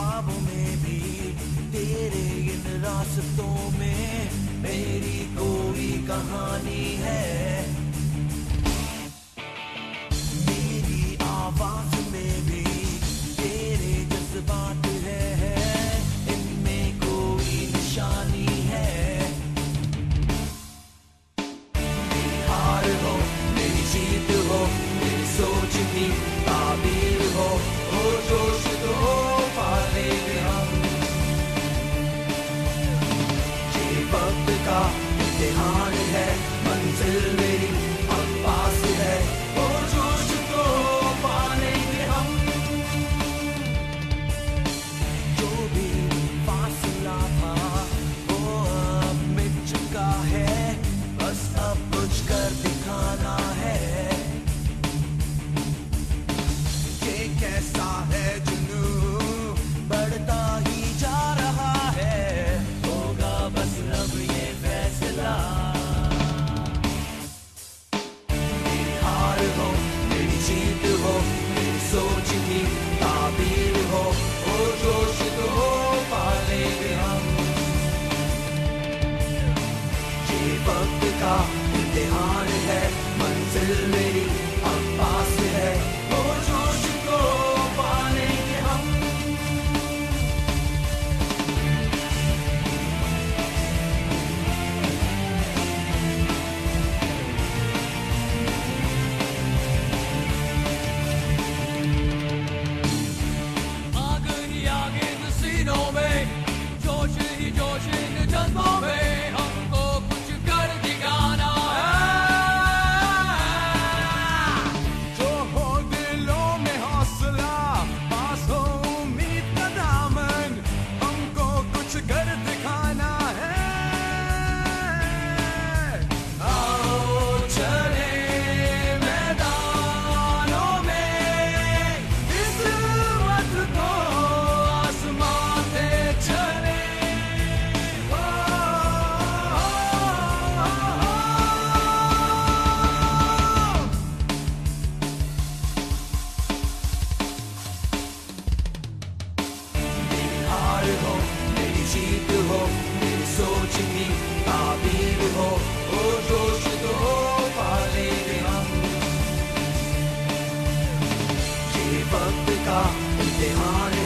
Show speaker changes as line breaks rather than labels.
خوابوں میں بھی تیرے ان راستوں میں میری کوئی کہانی ہے۔ کا امتحان ہے منزل میری سوچ کی ہو جوش تو پالے یہ کا امتحان ہے منزل میری نو میں جوش ہی جوش جذبوں میں۔ کا امتحان